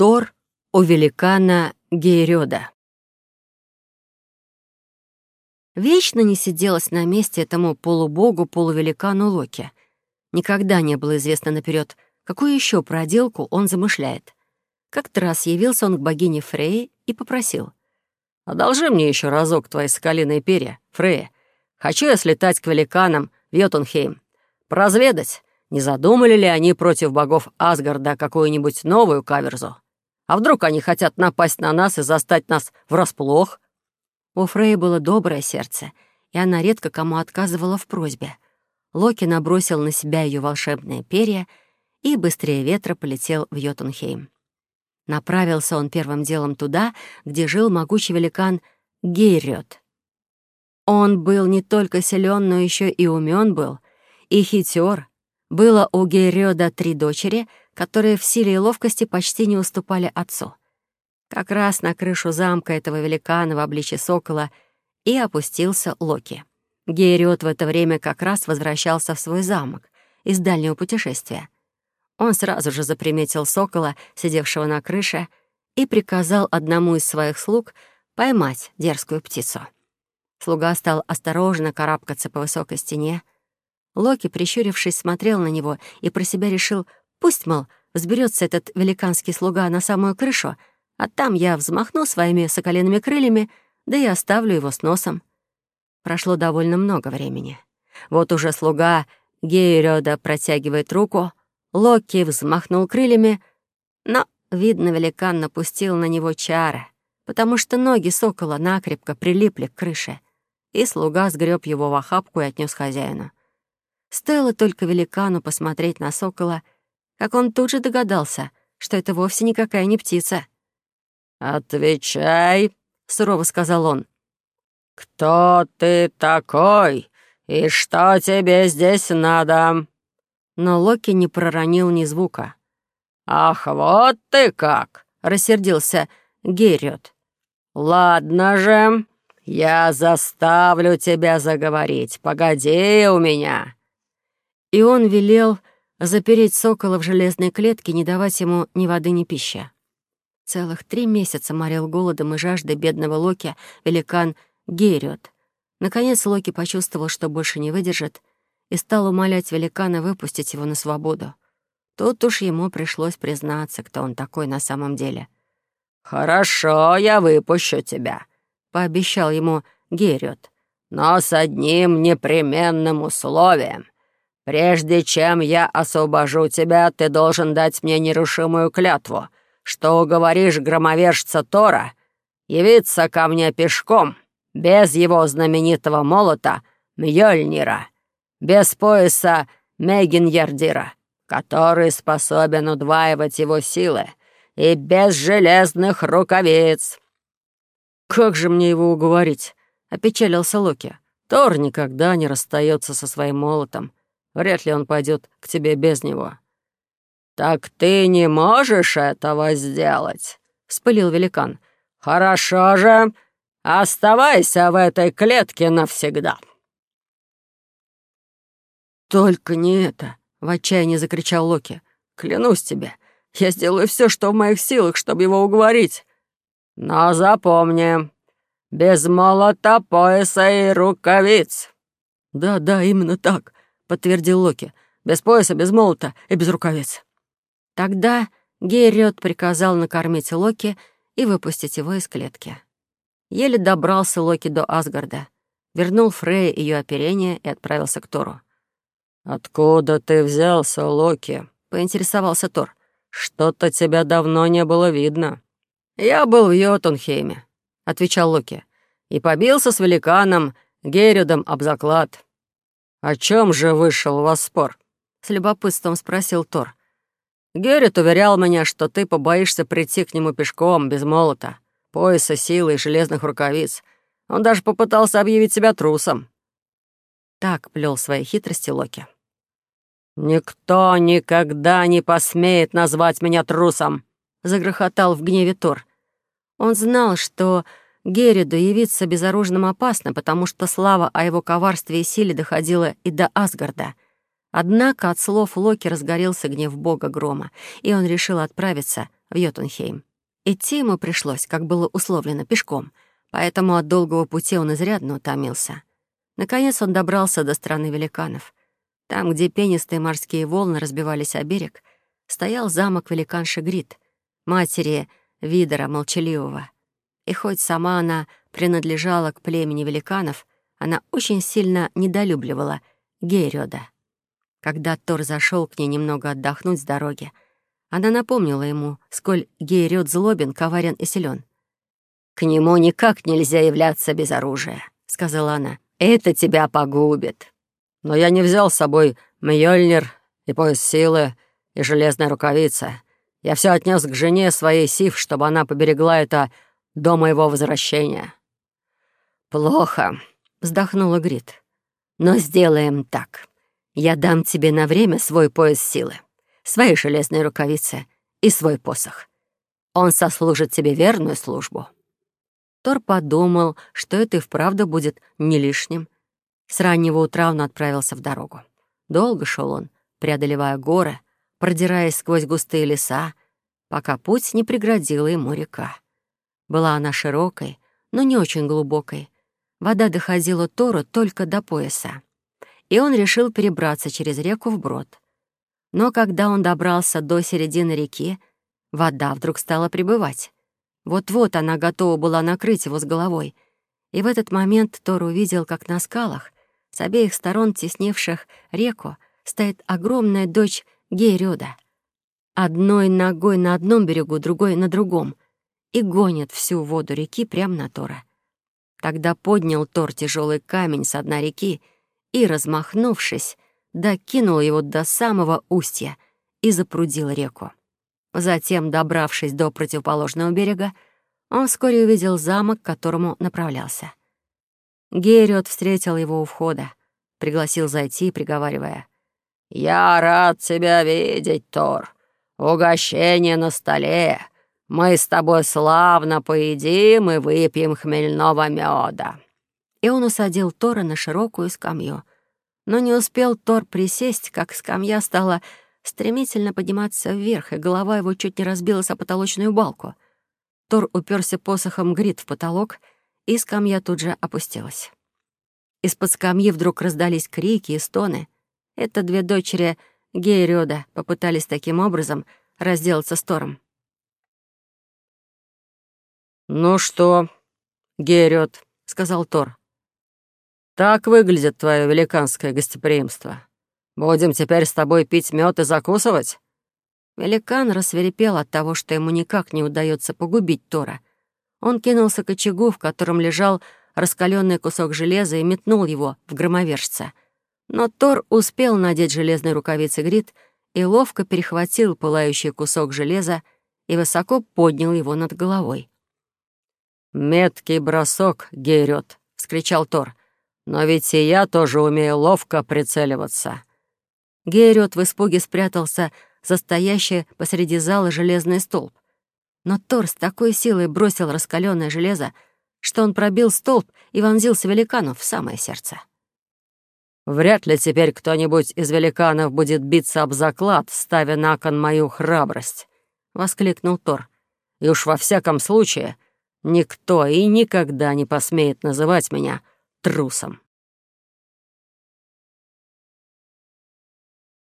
Тор у великана Гейрёда. Вечно не сиделось на месте этому полубогу-полувеликану Локи. Никогда не было известно наперед, какую еще проделку он замышляет. Как-то раз явился он к богине Фрей и попросил. «Одолжи мне еще разок твои скалиные перья, Фрея. Хочу я слетать к великанам в Йотунхейм. Поразведать, не задумали ли они против богов Асгарда какую-нибудь новую каверзу? А вдруг они хотят напасть на нас и застать нас врасплох?» У Фреи было доброе сердце, и она редко кому отказывала в просьбе. Локи набросил на себя ее волшебные перья и быстрее ветра полетел в Йотунхейм. Направился он первым делом туда, где жил могучий великан Гейрёд. Он был не только силен, но еще и умен был, и хитер. Было у Гейрёда три дочери, которые в силе и ловкости почти не уступали отцу. Как раз на крышу замка этого великана в обличье сокола и опустился Локи. Гейрёд в это время как раз возвращался в свой замок из дальнего путешествия. Он сразу же заприметил сокола, сидевшего на крыше, и приказал одному из своих слуг поймать дерзкую птицу. Слуга стал осторожно карабкаться по высокой стене. Локи, прищурившись, смотрел на него и про себя решил, пусть, мол, взберется этот великанский слуга на самую крышу, а там я взмахну своими соколиными крыльями, да и оставлю его с носом. Прошло довольно много времени. Вот уже слуга Гейрёда протягивает руку, Локи взмахнул крыльями, но, видно, великан напустил на него чары, потому что ноги сокола накрепко прилипли к крыше, и слуга сгреб его в охапку и отнес хозяину. Стоило только великану посмотреть на сокола, как он тут же догадался, что это вовсе никакая не птица. «Отвечай», — сурово сказал он. «Кто ты такой и что тебе здесь надо?» но Локи не проронил ни звука. «Ах, вот ты как!» — рассердился Герриот. «Ладно же, я заставлю тебя заговорить. Погоди у меня!» И он велел запереть сокола в железной клетке, не давать ему ни воды, ни пищи. Целых три месяца морил голодом и жаждой бедного Локи великан Герриот. Наконец Локи почувствовал, что больше не выдержит, и стал умолять великана выпустить его на свободу. Тут уж ему пришлось признаться, кто он такой на самом деле. «Хорошо, я выпущу тебя», — пообещал ему Герриот. «Но с одним непременным условием. Прежде чем я освобожу тебя, ты должен дать мне нерушимую клятву, что уговоришь громовержца Тора явиться ко мне пешком, без его знаменитого молота Мьёльнира без пояса Мегин-Ярдира, который способен удваивать его силы, и без железных рукавиц». «Как же мне его уговорить?» — опечалился Локи. «Тор никогда не расстается со своим молотом. Вряд ли он пойдет к тебе без него». «Так ты не можешь этого сделать», — вспылил великан. «Хорошо же, оставайся в этой клетке навсегда». «Только не это!» — в отчаянии закричал Локи. «Клянусь тебе, я сделаю все, что в моих силах, чтобы его уговорить». «Но запомни, без молота, пояса и рукавиц». «Да, да, именно так», — подтвердил Локи. «Без пояса, без молота и без рукавиц». Тогда Гейрёд приказал накормить Локи и выпустить его из клетки. Еле добрался Локи до Асгарда, вернул Фрей ее оперение и отправился к Тору. «Откуда ты взялся, Локи?» — поинтересовался Тор. «Что-то тебя давно не было видно». «Я был в Йотунхейме», — отвечал Локи, «и побился с великаном Герюдом об заклад». «О чем же вышел у вас спор?» — с любопытством спросил Тор. «Геррит уверял меня, что ты побоишься прийти к нему пешком, без молота, пояса, силы и железных рукавиц. Он даже попытался объявить себя трусом». Так плел свои хитрости Локи. «Никто никогда не посмеет назвать меня трусом!» — загрохотал в гневе Тор. Он знал, что Гериду явиться безоружным опасно, потому что слава о его коварстве и силе доходила и до Асгарда. Однако от слов Локи разгорелся гнев бога грома, и он решил отправиться в Йотунхейм. Идти ему пришлось, как было условлено, пешком, поэтому от долгого пути он изрядно утомился. Наконец он добрался до страны великанов. Там, где пенистые морские волны разбивались о берег, стоял замок великанши Грит, матери Видора Молчаливого. И хоть сама она принадлежала к племени великанов, она очень сильно недолюбливала Гейрёда. Когда Тор зашел к ней немного отдохнуть с дороги, она напомнила ему, сколь Гейрёд злобен, коварен и силен. «К нему никак нельзя являться без оружия», — сказала она. «Это тебя погубит». «Но я не взял с собой Мьёльнир и пояс силы и железная рукавица. Я все отнес к жене своей Сив, чтобы она поберегла это до моего возвращения». «Плохо», — вздохнула Грит. «Но сделаем так. Я дам тебе на время свой пояс силы, свои железные рукавицы и свой посох. Он сослужит тебе верную службу». Тор подумал, что это и вправду будет не лишним. С раннего утра он отправился в дорогу. Долго шел он, преодолевая горы, продираясь сквозь густые леса, пока путь не преградила ему река. Была она широкой, но не очень глубокой. Вода доходила Тору только до пояса и он решил перебраться через реку вброд. Но когда он добрался до середины реки, вода вдруг стала прибывать. Вот-вот она готова была накрыть его с головой. И в этот момент Тор увидел, как на скалах, с обеих сторон теснивших реку, стоит огромная дочь Гейрёда. Одной ногой на одном берегу, другой на другом, и гонит всю воду реки прямо на Тора. Тогда поднял Тор тяжелый камень с дна реки и, размахнувшись, докинул его до самого устья и запрудил реку. Затем, добравшись до противоположного берега, он вскоре увидел замок, к которому направлялся. Гериот встретил его у входа, пригласил зайти, приговаривая. «Я рад тебя видеть, Тор. Угощение на столе. Мы с тобой славно поедим и выпьем хмельного меда и он усадил Тора на широкую скамью. Но не успел Тор присесть, как скамья стала стремительно подниматься вверх, и голова его чуть не разбилась о потолочную балку. Тор уперся посохом грит в потолок, и скамья тут же опустилась. Из-под скамьи вдруг раздались крики и стоны. Это две дочери Гейрёда попытались таким образом разделаться с Тором. «Ну что, Гейрёд», — сказал Тор, так выглядит твое великанское гостеприимство. Будем теперь с тобой пить мед и закусывать?» Великан рассверепел от того, что ему никак не удается погубить Тора. Он кинулся к очагу, в котором лежал раскаленный кусок железа, и метнул его в громовержца. Но Тор успел надеть железные рукавицы Грит и ловко перехватил пылающий кусок железа и высоко поднял его над головой. «Меткий бросок, Гейрёт!» — вскричал Тор. Но ведь и я тоже умею ловко прицеливаться». Гейрот в испуге спрятался за стоящий посреди зала железный столб. Но Тор с такой силой бросил раскаленное железо, что он пробил столб и вонзился великану в самое сердце. «Вряд ли теперь кто-нибудь из великанов будет биться об заклад, ставя на кон мою храбрость», — воскликнул Тор. «И уж во всяком случае никто и никогда не посмеет называть меня трусом.